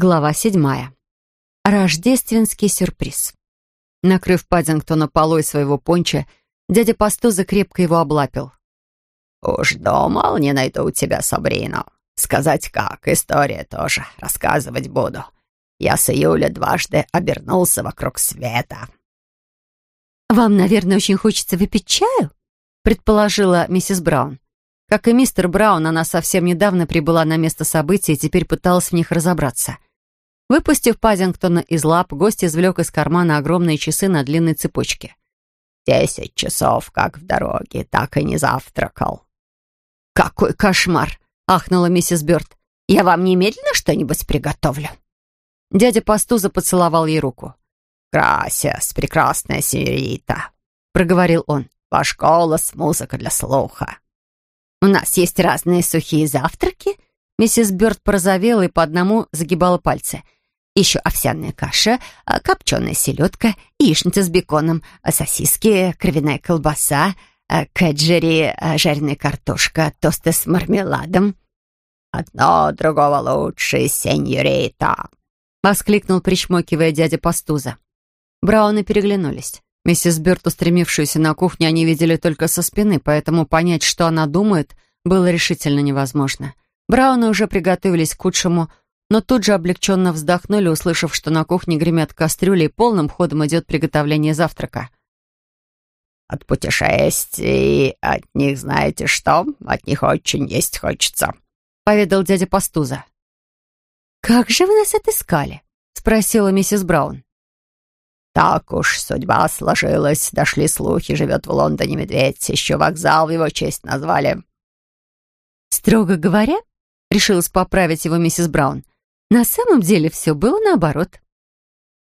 Глава седьмая. Рождественский сюрприз. Накрыв Паддингтона полой своего понча, дядя Пастуза крепко его облапил. «Уж думал, не найду у тебя Сабрину. Сказать как, история тоже рассказывать буду. Я с июля дважды обернулся вокруг света». «Вам, наверное, очень хочется выпить чаю?» предположила миссис Браун. Как и мистер Браун, она совсем недавно прибыла на место событий и теперь пыталась в них разобраться. Выпустив Пазингтона из лап, гость извлек из кармана огромные часы на длинной цепочке. «Десять часов, как в дороге, так и не завтракал». «Какой кошмар!» — ахнула миссис Бёрд. «Я вам немедленно что-нибудь приготовлю». Дядя Пастуза поцеловал ей руку. «Грасиас, прекрасная сеньорита», — проговорил он. «Ваш голос — музыка для слуха». «У нас есть разные сухие завтраки». Миссис Бёрд порозовела и по одному загибала пальцы. Еще овсяная каша, а, копченая селедка, яичница с беконом, а, сосиски, кровяная колбаса, а, кэджери, жареная картошка, тосты с мармеладом. «Одно другого лучше, сеньорита!» — воскликнул, причмокивая дядя Пастуза. Брауны переглянулись. Миссис Бёрд, устремившуюся на кухню, они видели только со спины, поэтому понять, что она думает, было решительно невозможно. Брауны уже приготовились к худшему, но тут же облегченно вздохнули, услышав, что на кухне гремят кастрюли и полным ходом идет приготовление завтрака. «От путешествий, от них знаете что? От них очень есть хочется», — поведал дядя Пастуза. «Как же вы нас отыскали?» — спросила миссис Браун. Так уж судьба сложилась. Дошли слухи, живет в Лондоне медведь. Еще вокзал в его честь назвали. Строго говоря, решилась поправить его миссис Браун. На самом деле все было наоборот.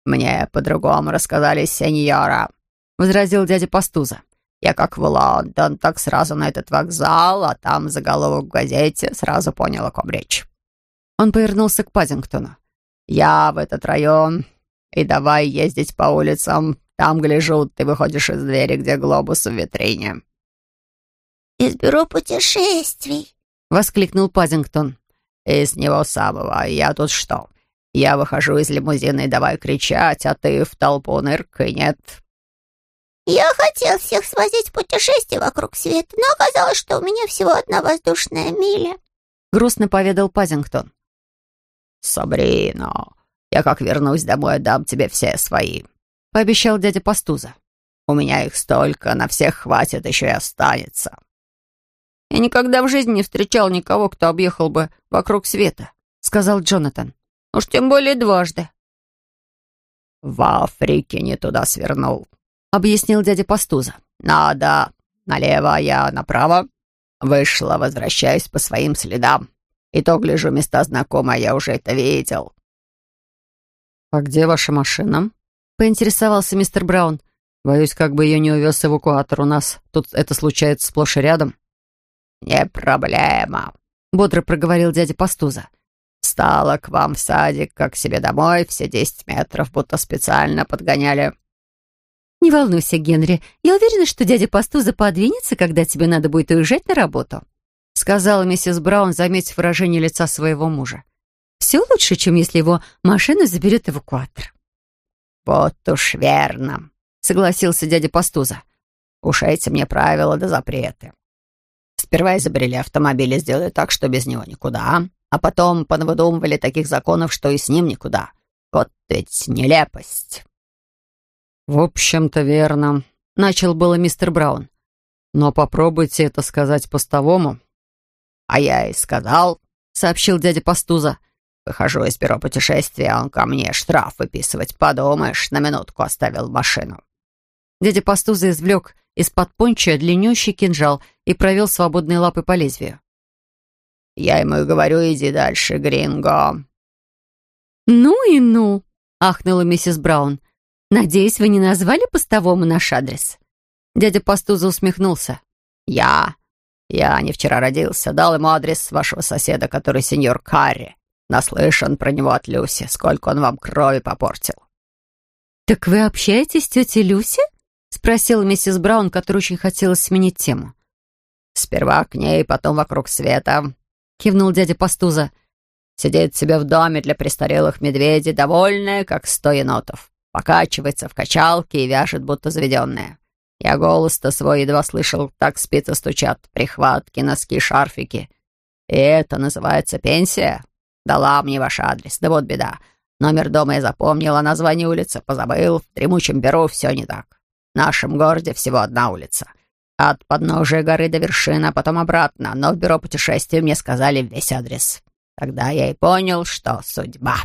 «Мне по-другому рассказали сеньора», — возразил дядя Пастуза. «Я как в Лондон, так сразу на этот вокзал, а там заголовок в газете, сразу понял, о ком речь». Он повернулся к Паддингтону. «Я в этот район и давай ездить по улицам. Там, гляжу, ты выходишь из двери, где глобус в витрине». «Из бюро путешествий», — воскликнул Пазингтон. «Из него самого. Я тут что? Я выхожу из лимузина и давай кричать, а ты в толпу ныркай, нет?» «Я хотел всех свозить в путешествие вокруг света, но оказалось, что у меня всего одна воздушная миля», — грустно поведал Пазингтон. «Сабрина, я как вернусь домой, отдам тебе все свои», — пообещал дядя Пастуза. «У меня их столько, на всех хватит, еще и останется». «Я никогда в жизни не встречал никого, кто объехал бы вокруг света», — сказал Джонатан. «Уж тем более дважды». «В Африке не туда свернул», — объяснил дядя Пастуза. «Надо налево, а я направо. Вышла, возвращаюсь по своим следам. И то, гляжу, места знакомые, я уже это видел. «А где ваша машина?» — поинтересовался мистер Браун. «Боюсь, как бы ее не увез эвакуатор. У нас тут это случается сплошь и рядом». «Не проблема», — бодро проговорил дядя Пастуза. «Стала к вам в садик, как себе домой, все десять метров, будто специально подгоняли». «Не волнуйся, Генри. Я уверена, что дядя Пастуза подвинется, когда тебе надо будет уезжать на работу», — сказала миссис Браун, заметив выражение лица своего мужа. Все лучше, чем если его машину заберет эвакуатор. «Вот уж верно», — согласился дядя Пастуза. «Уж эти мне правила да запреты. Сперва изобрели автомобиль и сделали так, что без него никуда, а потом понавыдумывали таких законов, что и с ним никуда. Вот ведь нелепость». «В общем-то, верно», — начал было мистер Браун. «Но попробуйте это сказать постовому». «А я и сказал», — сообщил дядя Пастуза. Выхожу из бюро путешествия, а он ко мне штраф выписывать. Подумаешь, на минутку оставил машину. Дядя Пастуза извлек из-под понча длиннющий кинжал и провел свободные лапы по лезвию. Я ему и говорю, иди дальше, Гринго. «Ну и ну!» — ахнула миссис Браун. «Надеюсь, вы не назвали постовому наш адрес?» Дядя Пастуза усмехнулся. «Я? Я не вчера родился. Дал ему адрес вашего соседа, который сеньор Карри. Наслышан про него от Люси, сколько он вам крови попортил». «Так вы общаетесь с тетей Люси?» — спросила миссис Браун, которая очень хотела сменить тему. «Сперва к ней, потом вокруг света», — кивнул дядя Пастуза. Сидит себе в доме для престарелых медведей, довольная, как сто енотов. Покачивается в качалке и вяжет, будто заведенная. Я голос-то свой едва слышал, так спицы стучат, прихватки, носки, шарфики. И это называется пенсия? Дала мне ваш адрес, да вот беда. Номер дома я запомнил, а название улицы позабыл. В дремучем беру все не так. В нашем городе всего одна улица. От подножия горы до вершины, а потом обратно. Но в бюро путешествий мне сказали весь адрес. Тогда я и понял, что судьба.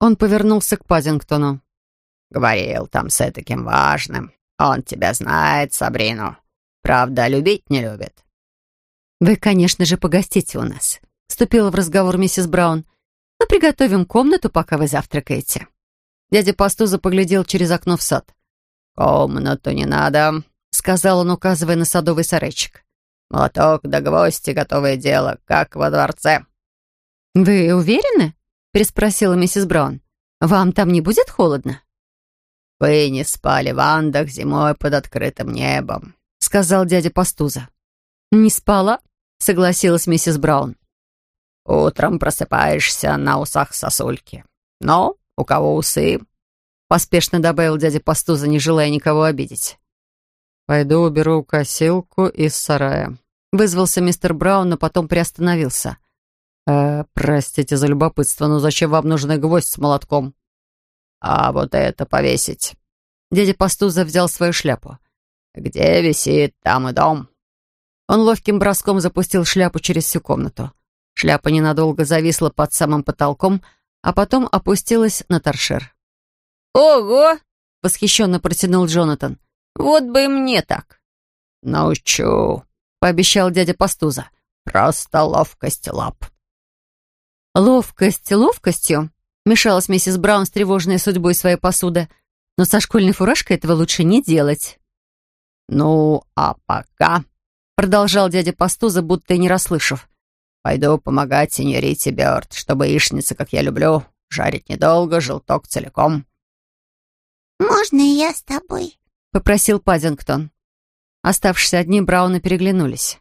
Он повернулся к Пазингтону. Говорил там с таким важным. Он тебя знает, Сабрину. Правда, любить не любит. «Вы, конечно же, погостите у нас», — вступила в разговор миссис Браун. «Мы приготовим комнату, пока вы завтракаете». Дядя Пастуза поглядел через окно в сад. «Комнату не надо», — сказал он, указывая на садовый сарайчик. «Молоток да гвозди, готовое дело, как во дворце». «Вы уверены?» — переспросила миссис Браун. «Вам там не будет холодно?» «Вы не спали в Андах зимой под открытым небом», — сказал дядя Пастуза. «Не спала?» — согласилась миссис Браун. «Утром просыпаешься на усах сосульки. Но у кого усы?» — поспешно добавил дядя Пастуза, не желая никого обидеть. «Пойду уберу косилку из сарая», — вызвался мистер Браун, но потом приостановился. «Э, «Простите за любопытство, но зачем вам нужен гвоздь с молотком?» «А вот это повесить». Дядя Пастуза взял свою шляпу. «Где висит, там и дом». Он ловким броском запустил шляпу через всю комнату. Шляпа ненадолго зависла под самым потолком, а потом опустилась на торшер. «Ого!» — восхищенно протянул Джонатан. Вот бы и мне так. Научу, пообещал дядя Пастуза. Просто ловкость лап. Ловкость ловкостью, мешалась миссис Браун с тревожной судьбой своей посуды. Но со школьной фуражкой этого лучше не делать. «Ну, а пока...» — продолжал дядя Пастуза, будто и не расслышав. «Пойду помогать сеньорите Бёрд, чтобы яичница, как я люблю, жарить недолго, желток целиком». «Можно и я с тобой?» — попросил Паддингтон. Оставшись одни, Брауны переглянулись.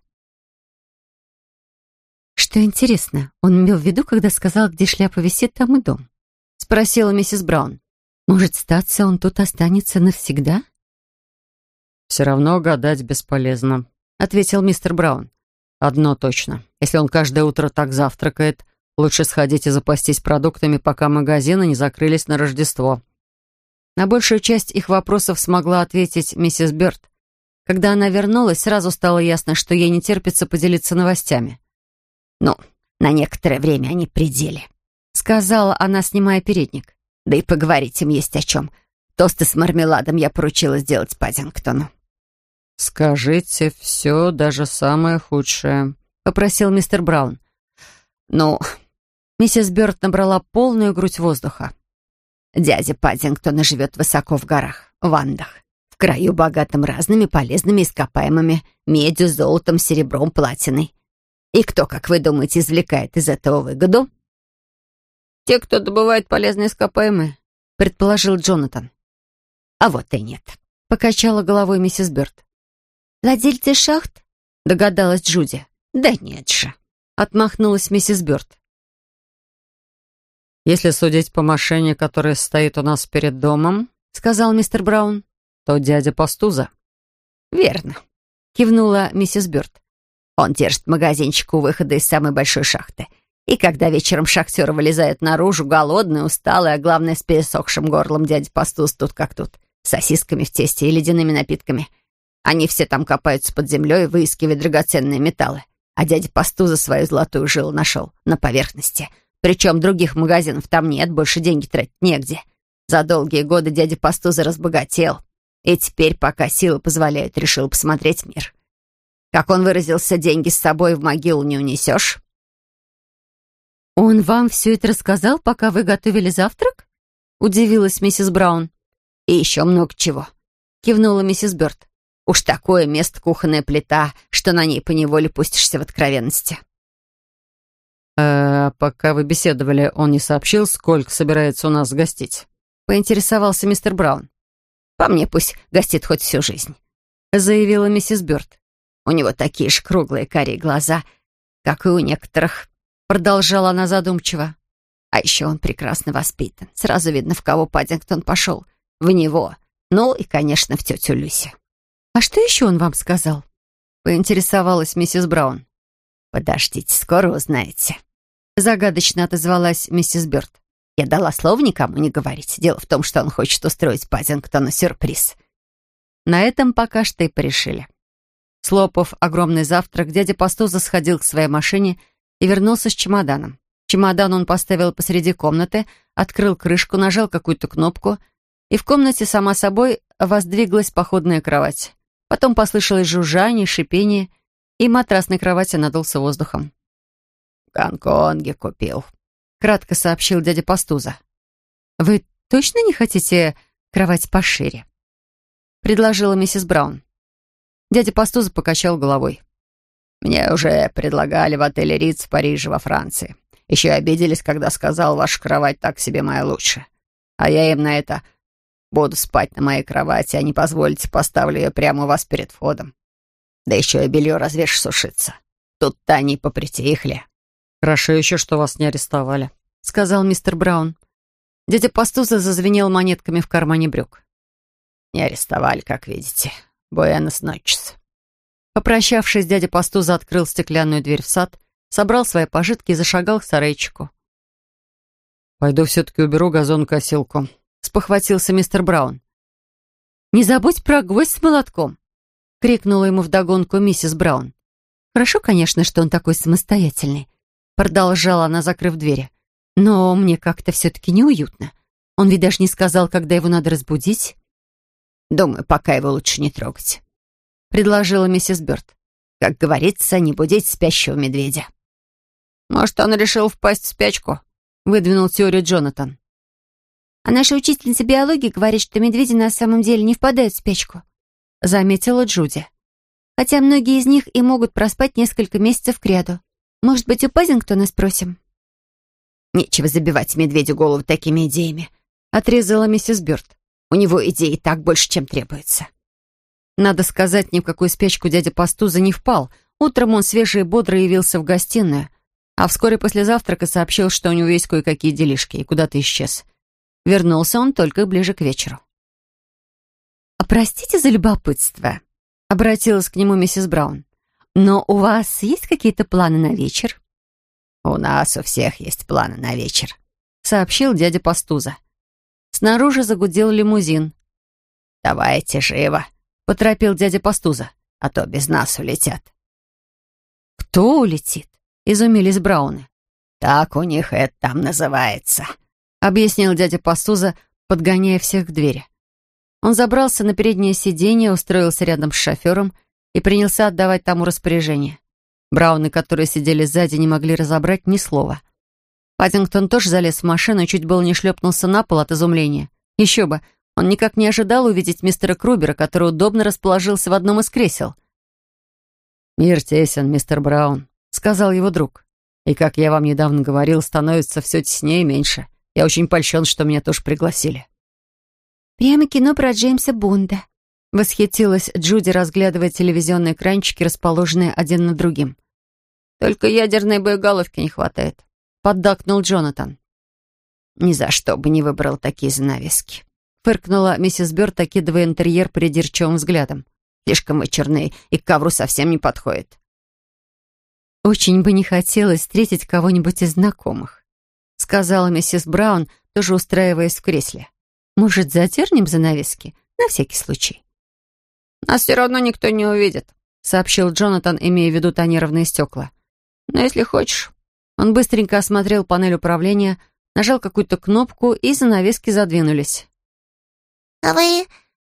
«Что интересно, он имел в виду, когда сказал, где шляпа висит, там и дом?» — спросила миссис Браун. «Может, статься он тут останется навсегда?» «Все равно гадать бесполезно», — ответил мистер Браун. «Одно точно. Если он каждое утро так завтракает, лучше сходить и запастись продуктами, пока магазины не закрылись на Рождество. На большую часть их вопросов смогла ответить миссис Бёрд. Когда она вернулась, сразу стало ясно, что ей не терпится поделиться новостями. «Ну, на некоторое время они пределе», — сказала она, снимая передник. «Да и поговорить им есть о чем. Тосты с мармеладом я поручила сделать Паддингтону». «Скажите все, даже самое худшее», — попросил мистер Браун. «Ну...» Миссис Бёрд набрала полную грудь воздуха. Дядя Паддингтон живет высоко в горах, в Андах, в краю богатым разными полезными ископаемыми, медью, золотом, серебром, платиной. И кто, как вы думаете, извлекает из этого выгоду? Те, кто добывает полезные ископаемые, предположил Джонатан. А вот и нет, покачала головой миссис Бёрд. Владельцы шахт? Догадалась Джуди. Да нет же, отмахнулась миссис Бёрд. «Если судить по машине, которая стоит у нас перед домом», — сказал мистер Браун, «то дядя Пастуза». «Верно», — кивнула миссис Бёрд. «Он держит магазинчик у выхода из самой большой шахты. И когда вечером шахтеры вылезают наружу, голодные, усталые, а главное, с пересохшим горлом дядя Пастуз тут как тут, с сосисками в тесте и ледяными напитками. Они все там копаются под землей, выискивая драгоценные металлы. А дядя Пастуза свою золотую жилу нашел на поверхности — причем других магазинов там нет, больше деньги тратить негде. За долгие годы дядя Пастуза разбогател. И теперь, пока силы позволяют, решил посмотреть мир. Как он выразился, деньги с собой в могилу не унесешь. «Он вам все это рассказал, пока вы готовили завтрак?» — удивилась миссис Браун. «И еще много чего», — кивнула миссис Бёрд. «Уж такое место кухонная плита, что на ней поневоле пустишься в откровенности». «Э, пока вы беседовали, он не сообщил, сколько собирается у нас гостить?» Поинтересовался мистер Браун. «По мне пусть гостит хоть всю жизнь», — заявила миссис Бёрд. «У него такие же круглые карие глаза, как и у некоторых». продолжала она задумчиво. А еще он прекрасно воспитан. Сразу видно, в кого Паддингтон пошел. В него. Ну и, конечно, в тетю Люси. «А что еще он вам сказал?» Поинтересовалась миссис Браун. «Подождите, скоро узнаете». Загадочно отозвалась миссис Бёрд. Я дала слово никому не говорить. Дело в том, что он хочет устроить Паддингтону сюрприз. На этом пока что и порешили. Слопав огромный завтрак, дядя Пастуза сходил к своей машине и вернулся с чемоданом. Чемодан он поставил посреди комнаты, открыл крышку, нажал какую-то кнопку, и в комнате сама собой воздвиглась походная кровать. Потом послышалось жужжание, шипение, и матрас на кровати надулся воздухом. «В Гонконге купил», — кратко сообщил дядя Пастуза. «Вы точно не хотите кровать пошире?» — предложила миссис Браун. Дядя Пастуза покачал головой. «Мне уже предлагали в отеле Риц в Париже во Франции. Еще обиделись, когда сказал, ваша кровать так себе моя лучше. А я им на это буду спать на моей кровати, а не позволите, поставлю ее прямо у вас перед входом. Да еще и белье развешь сушиться. Тут-то они попритихли». «Хорошо еще, что вас не арестовали», — сказал мистер Браун. Дядя Пастуза зазвенел монетками в кармане брюк. «Не арестовали, как видите. Буэнос ночес». Попрощавшись, дядя Пастуза открыл стеклянную дверь в сад, собрал свои пожитки и зашагал к сарайчику. «Пойду все-таки уберу газон-косилку», — спохватился мистер Браун. «Не забудь про гвоздь с молотком», — крикнула ему вдогонку миссис Браун. «Хорошо, конечно, что он такой самостоятельный», — продолжала она, закрыв двери. «Но мне как-то все-таки неуютно. Он ведь даже не сказал, когда его надо разбудить». «Думаю, пока его лучше не трогать», — предложила миссис Бёрд. «Как говорится, не будить спящего медведя». «Может, он решил впасть в спячку?» — выдвинул теорию Джонатан. «А наша учительница биологии говорит, что медведи на самом деле не впадают в спячку», — заметила Джуди. «Хотя многие из них и могут проспать несколько месяцев кряду. Может быть, у Пазингтона спросим?» «Нечего забивать медведю голову такими идеями», — отрезала миссис Бёрд. У него идей и так больше, чем требуется. Надо сказать, ни в какую спячку дядя Пастуза не впал. Утром он свежий и бодрый явился в гостиную, а вскоре после завтрака сообщил, что у него есть кое-какие делишки, и куда-то исчез. Вернулся он только ближе к вечеру. «А простите за любопытство», — обратилась к нему миссис Браун. «Но у вас есть какие-то планы на вечер?» «У нас у всех есть планы на вечер», — сообщил дядя Пастуза. Снаружи загудел лимузин. «Давайте живо», — поторопил дядя Пастуза, «а то без нас улетят». «Кто улетит?» — изумились Брауны. «Так у них это там называется», — объяснил дядя Пастуза, подгоняя всех к двери. Он забрался на переднее сиденье, устроился рядом с шофером и принялся отдавать тому распоряжение. Брауны, которые сидели сзади, не могли разобрать ни слова. Паддингтон тоже залез в машину и чуть было не шлепнулся на пол от изумления. Еще бы, он никак не ожидал увидеть мистера Крубера, который удобно расположился в одном из кресел. «Мир тесен, мистер Браун», — сказал его друг. «И, как я вам недавно говорил, становится все теснее и меньше. Я очень польщен, что меня тоже пригласили». «Прямо кино про Джеймса Бонда», — восхитилась Джуди, разглядывая телевизионные экранчики, расположенные один над другим. «Только ядерной боеголовки не хватает» поддакнул Джонатан. «Ни за что бы не выбрал такие занавески», — фыркнула миссис Бёрд, окидывая интерьер придирчивым взглядом. «Слишком мы черные, и к ковру совсем не подходит». «Очень бы не хотелось встретить кого-нибудь из знакомых», — сказала миссис Браун, тоже устраиваясь в кресле. «Может, затернем занавески? На всякий случай». «Нас все равно никто не увидит», — сообщил Джонатан, имея в виду тонированные стекла. «Но если хочешь, он быстренько осмотрел панель управления, нажал какую-то кнопку, и занавески задвинулись. «А вы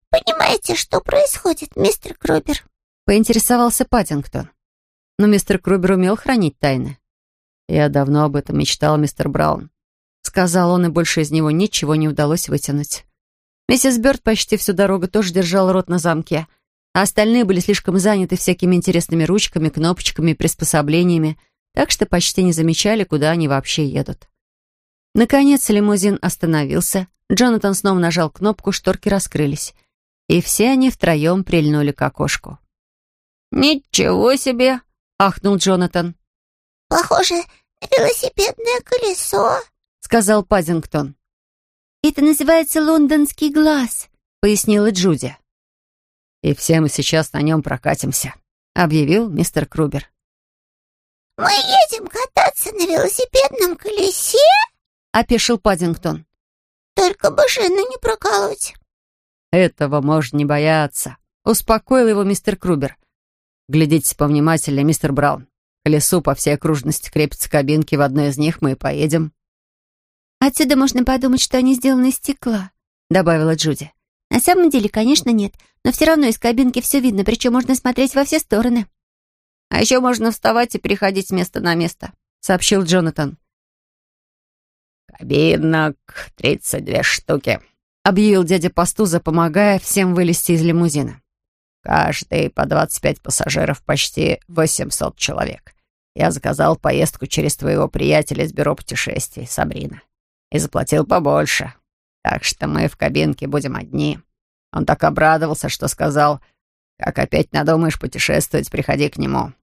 понимаете, что происходит, мистер Крубер?» — поинтересовался Паттингтон. Но мистер Крубер умел хранить тайны. «Я давно об этом мечтал, мистер Браун», — сказал он, и больше из него ничего не удалось вытянуть. Миссис Бёрд почти всю дорогу тоже держала рот на замке, а остальные были слишком заняты всякими интересными ручками, кнопочками, приспособлениями, так что почти не замечали, куда они вообще едут. Наконец лимузин остановился, Джонатан снова нажал кнопку, шторки раскрылись, и все они втроем прильнули к окошку. «Ничего себе!» — ахнул Джонатан. «Похоже, велосипедное колесо», — сказал Паддингтон. «Это называется лондонский глаз», — пояснила Джуди. «И все мы сейчас на нем прокатимся», — объявил мистер Крубер. «Мы едем кататься на велосипедном колесе?» — опешил Паддингтон. «Только бы шины не прокалывать». «Этого можно не бояться», — успокоил его мистер Крубер. «Глядитесь повнимательнее, мистер Браун. К колесу по всей окружности крепятся кабинки, в одной из них мы и поедем». «Отсюда можно подумать, что они сделаны из стекла», — добавила Джуди. «На самом деле, конечно, нет, но все равно из кабинки все видно, причем можно смотреть во все стороны». «А еще можно вставать и переходить с места на место», — сообщил Джонатан. «Кабинок тридцать две штуки», — объявил дядя Пастуза, помогая всем вылезти из лимузина. «Каждый по двадцать пять пассажиров, почти восемьсот человек. Я заказал поездку через твоего приятеля из бюро путешествий, Сабрина и заплатил побольше. Так что мы в кабинке будем одни. Он так обрадовался, что сказал, «Как опять надумаешь путешествовать, приходи к нему».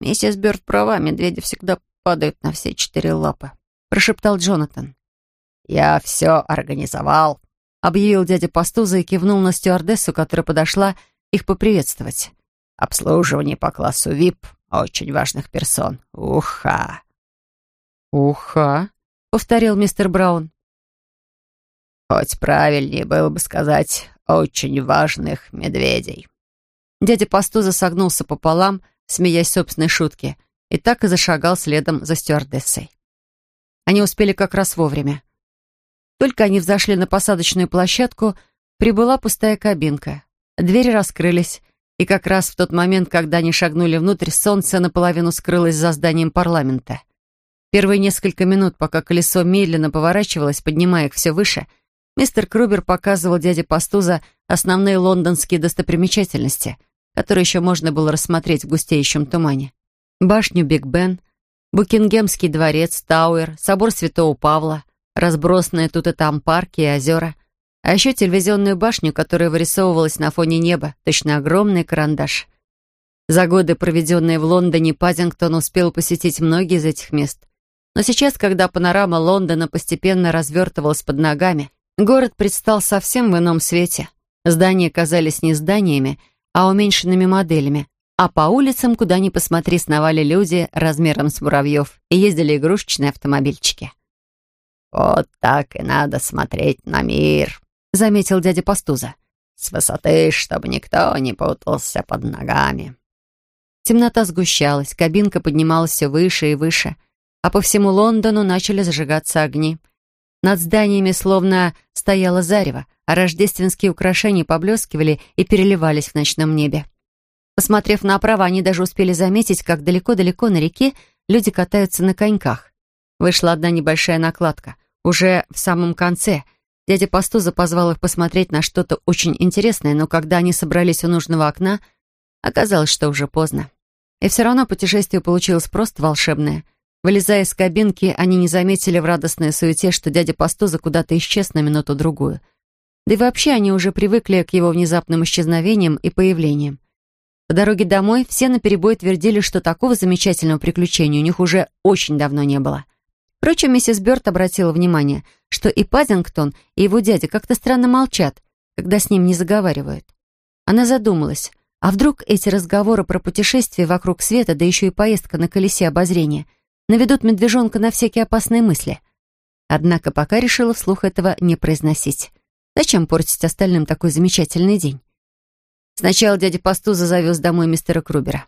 «Миссис Бёрд права, медведи всегда падают на все четыре лапы», — прошептал Джонатан. «Я все организовал», — объявил дядя Пастуза и кивнул на стюардессу, которая подошла их поприветствовать. «Обслуживание по классу VIP очень важных персон. Уха!» «Уха», — повторил мистер Браун. «Хоть правильнее было бы сказать «очень важных медведей». Дядя Пастуза согнулся пополам, смеясь собственной шутке, и так и зашагал следом за стюардессой. Они успели как раз вовремя. Только они взошли на посадочную площадку, прибыла пустая кабинка. Двери раскрылись, и как раз в тот момент, когда они шагнули внутрь, солнце наполовину скрылось за зданием парламента. Первые несколько минут, пока колесо медленно поворачивалось, поднимая их все выше, мистер Крубер показывал дяде Пастузо основные лондонские достопримечательности, которые еще можно было рассмотреть в густеющем тумане. Башню Биг Бен, Букингемский дворец, Тауэр, собор Святого Павла, разбросанные тут и там парки и озера, а еще телевизионную башню, которая вырисовывалась на фоне неба, точно огромный карандаш. За годы, проведенные в Лондоне, Паддингтон успел посетить многие из этих мест, но сейчас, когда панорама Лондона постепенно развертывалась под ногами, город предстал совсем в ином свете. Здания казались не зданиями, а уменьшенными моделями, а по улицам, куда ни посмотри, сновали люди размером с муравьев и ездили игрушечные автомобильчики. «Вот так и надо смотреть на мир», — заметил дядя Пастуза. «С высоты, чтобы никто не путался под ногами». Темнота сгущалась, кабинка поднималась все выше и выше — а по всему Лондону начали зажигаться огни. Над зданиями словно стояло зарево, а рождественские украшения поблескивали и переливались в ночном небе. Посмотрев направо, они даже успели заметить, как далеко-далеко на реке люди катаются на коньках. Вышла одна небольшая накладка. Уже в самом конце дядя Пастуза позвал их посмотреть на что-то очень интересное, но когда они собрались у нужного окна, оказалось, что уже поздно. И все равно путешествие получилось просто волшебное — Вылезая из кабинки, они не заметили в радостной суете, что дядя Пастуза куда-то исчез на минуту-другую. Да и вообще они уже привыкли к его внезапным исчезновениям и появлениям. По дороге домой все наперебой твердили, что такого замечательного приключения у них уже очень давно не было. Впрочем, миссис Бёрд обратила внимание, что и Паддингтон, и его дядя как-то странно молчат, когда с ним не заговаривают. Она задумалась, а вдруг эти разговоры про путешествие вокруг света, да еще и поездка на колесе обозрения — наведут медвежонка на всякие опасные мысли. Однако пока решила вслух этого не произносить. Зачем портить остальным такой замечательный день? Сначала дядя Пастуза завез домой мистера Крубера.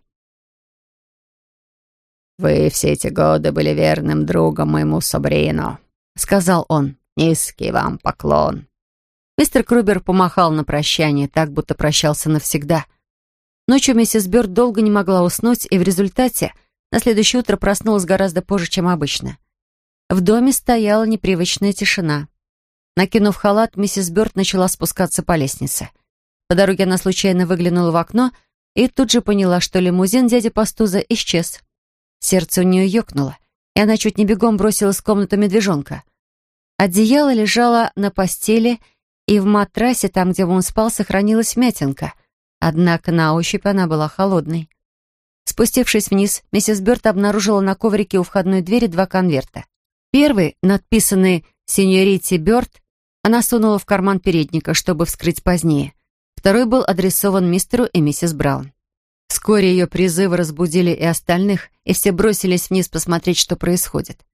«Вы все эти годы были верным другом моему Сабрино», — сказал он. «Низкий вам поклон». Мистер Крубер помахал на прощание, так будто прощался навсегда. Ночью миссис Бёрд долго не могла уснуть, и в результате на следующее утро проснулась гораздо позже, чем обычно. В доме стояла непривычная тишина. Накинув халат, миссис Бёрд начала спускаться по лестнице. По дороге она случайно выглянула в окно и тут же поняла, что лимузин дяди Пастуза исчез. Сердце у нее ёкнуло, и она чуть не бегом бросилась в комнату медвежонка. Одеяло лежало на постели, и в матрасе, там, где он спал, сохранилась мятинка. Однако на ощупь она была холодной. Спустившись вниз, миссис Бёрд обнаружила на коврике у входной двери два конверта. Первый, надписанный «Сеньорите Бёрд», она сунула в карман передника, чтобы вскрыть позднее. Второй был адресован мистеру и миссис Браун. Вскоре ее призывы разбудили и остальных, и все бросились вниз посмотреть, что происходит.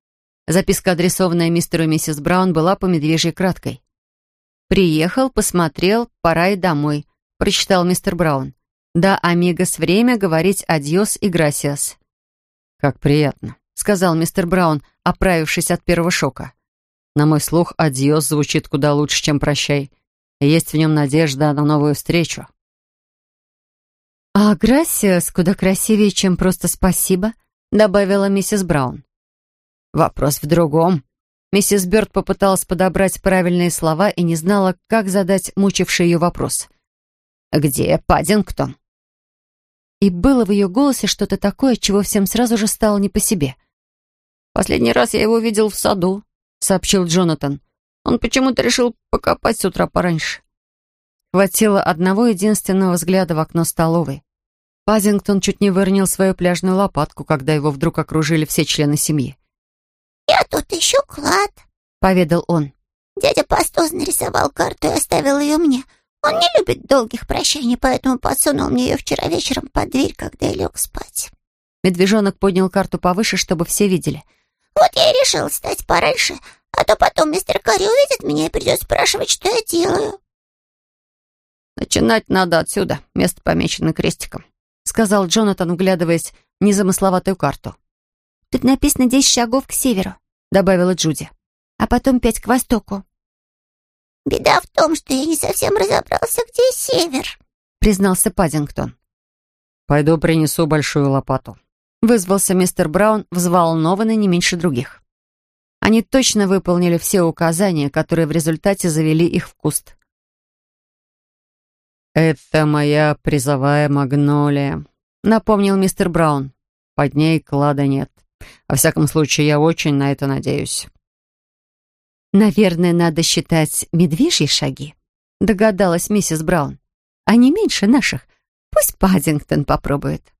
Записка, адресованная мистеру и миссис Браун, была по-медвежьи краткой. «Приехал, посмотрел, пора и домой», — прочитал мистер Браун. «Да, amigos, время говорить adiós и gracias». «Как приятно», — сказал мистер Браун, оправившись от первого шока. «На мой слух, adiós звучит куда лучше, чем прощай. Есть в нем надежда на новую встречу». «А gracias куда красивее, чем просто спасибо», — добавила миссис Браун. «Вопрос в другом». Миссис Бёрд попыталась подобрать правильные слова и не знала, как задать мучивший ее вопрос. «Где Паддингтон?» И было в ее голосе что-то такое, чего всем сразу же стало не по себе. «Последний раз я его видел в саду», — сообщил Джонатан. «Он почему-то решил покопать с утра пораньше». Хватило одного единственного взгляда в окно столовой. Пазингтон чуть не выронил свою пляжную лопатку, когда его вдруг окружили все члены семьи. «Я тут ищу клад», — поведал он. «Дядя Пастоз нарисовал карту и оставил ее мне. Он не любит долгих прощаний, поэтому подсунул мне ее вчера вечером под дверь, когда я лег спать. Медвежонок поднял карту повыше, чтобы все видели. Вот я и решил встать пораньше, а то потом мистер Карри увидит меня и придет спрашивать, что я делаю. «Начинать надо отсюда, место помечено крестиком», — сказал Джонатан, вглядываясь в незамысловатую карту. «Тут написано десять шагов к северу», — добавила Джуди. «А потом пять к востоку». «Беда в том, что я не совсем разобрался, где север», — признался Паддингтон. «Пойду принесу большую лопату», — вызвался мистер Браун, взволнованный не меньше других. Они точно выполнили все указания, которые в результате завели их в куст. «Это моя призовая магнолия», — напомнил мистер Браун. «Под ней клада нет. Во всяком случае, я очень на это надеюсь». «Наверное, надо считать медвежьи шаги», — догадалась миссис Браун. «Они меньше наших. Пусть Паддингтон попробует».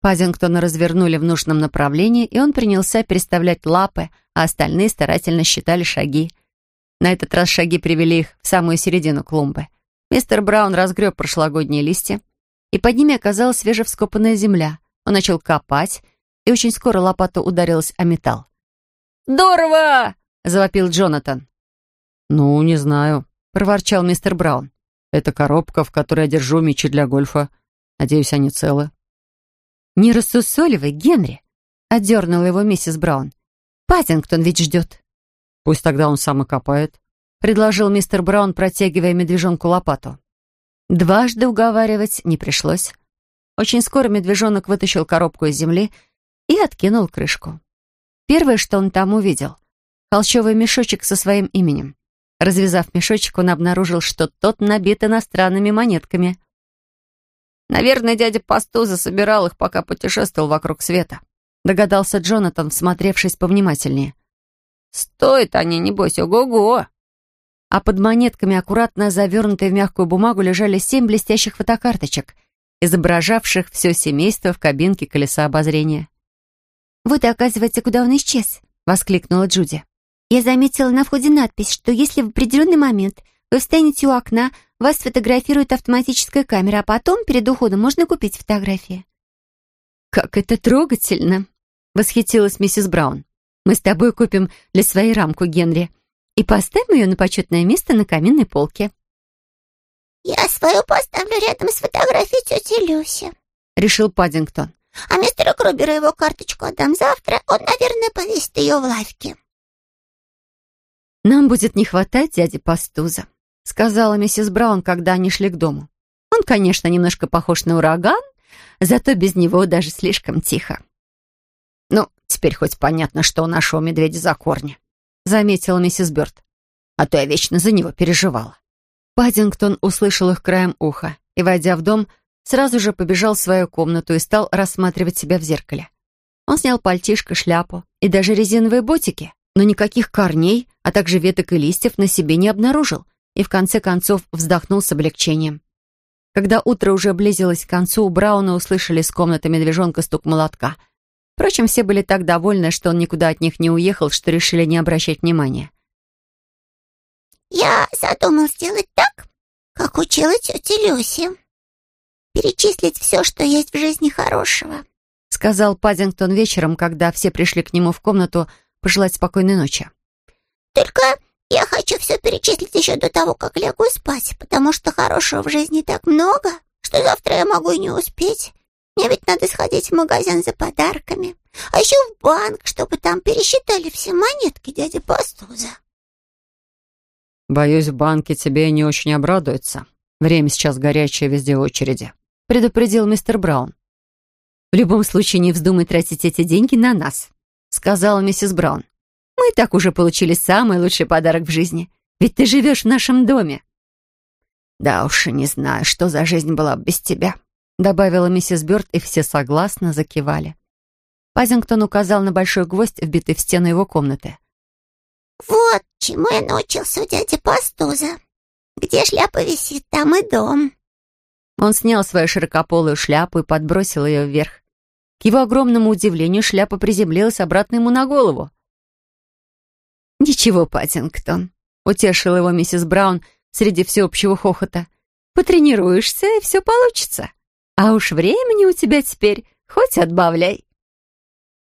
Паддингтона развернули в нужном направлении, и он принялся переставлять лапы, а остальные старательно считали шаги. На этот раз шаги привели их в самую середину клумбы. Мистер Браун разгреб прошлогодние листья, и под ними оказалась свежевскопанная земля. Он начал копать, и очень скоро лопата ударилась о металл. «Здорово!» — завопил Джонатан. «Ну, не знаю», — проворчал мистер Браун. «Это коробка, в которой я держу мячи для гольфа. Надеюсь, они целы». «Не рассусоливай, Генри», — отдернула его миссис Браун. «Паттингтон ведь ждет». «Пусть тогда он сам и копает», — предложил мистер Браун, протягивая медвежонку лопату. Дважды уговаривать не пришлось. Очень скоро медвежонок вытащил коробку из земли и откинул крышку. Первое, что он там увидел, холщовый мешочек со своим именем. Развязав мешочек, он обнаружил, что тот набит иностранными монетками. «Наверное, дядя Пастуза собирал их, пока путешествовал вокруг света», догадался Джонатан, всмотревшись повнимательнее. «Стоят они, небось, ого-го!» А под монетками, аккуратно завернутые в мягкую бумагу, лежали семь блестящих фотокарточек, изображавших все семейство в кабинке колеса обозрения. «Вот и оказывается, куда он исчез», — воскликнула Джуди. Я заметила на входе надпись, что если в определенный момент вы встанете у окна, вас сфотографирует автоматическая камера, а потом, перед уходом, можно купить фотографии. «Как это трогательно!» — восхитилась миссис Браун. «Мы с тобой купим для своей рамку, Генри, и поставим ее на почетное место на каминной полке». «Я свою поставлю рядом с фотографией тети Люси», — решил Паддингтон. «А мистеру Круберу его карточку отдам завтра. Он, наверное, повесит ее в лавке». «Нам будет не хватать дяди Пастуза», — сказала миссис Браун, когда они шли к дому. «Он, конечно, немножко похож на ураган, зато без него даже слишком тихо». «Ну, теперь хоть понятно, что у нашего медведя за корни», — заметила миссис Бёрд. «А то я вечно за него переживала». Паддингтон услышал их краем уха и, войдя в дом, сразу же побежал в свою комнату и стал рассматривать себя в зеркале. Он снял пальтишко, шляпу и даже резиновые ботики, но никаких корней, а также веток и листьев на себе не обнаружил и в конце концов вздохнул с облегчением. Когда утро уже близилось к концу, у Брауна услышали с комнаты медвежонка стук молотка. Впрочем, все были так довольны, что он никуда от них не уехал, что решили не обращать внимания. «Я задумал сделать так, как учила тетя Люси. Перечислить все, что есть в жизни хорошего», — сказал Паддингтон вечером, когда все пришли к нему в комнату пожелать спокойной ночи. «Только я хочу все перечислить еще до того, как лягу спать, потому что хорошего в жизни так много, что завтра я могу и не успеть. Мне ведь надо сходить в магазин за подарками, а еще в банк, чтобы там пересчитали все монетки дяди Пастуза». «Боюсь, в банке тебе не очень обрадуются. Время сейчас горячее, везде очереди», — предупредил мистер Браун. «В любом случае не вздумай тратить эти деньги на нас», — сказала миссис Браун. Мы и так уже получили самый лучший подарок в жизни. Ведь ты живешь в нашем доме». «Да уж, не знаю, что за жизнь была бы без тебя», добавила миссис Бёрд, и все согласно закивали. Пазингтон указал на большой гвоздь, вбитый в стену его комнаты. «Вот чему я научился у дяди Пастуза. Где шляпа висит, там и дом». Он снял свою широкополую шляпу и подбросил ее вверх. К его огромному удивлению шляпа приземлилась обратно ему на голову. «Ничего, Паттингтон», — утешила его миссис Браун среди всеобщего хохота. «Потренируешься, и все получится. А уж времени у тебя теперь хоть отбавляй».